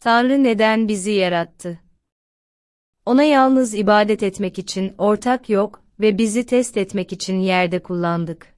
Tanrı neden bizi yarattı? Ona yalnız ibadet etmek için ortak yok ve bizi test etmek için yerde kullandık.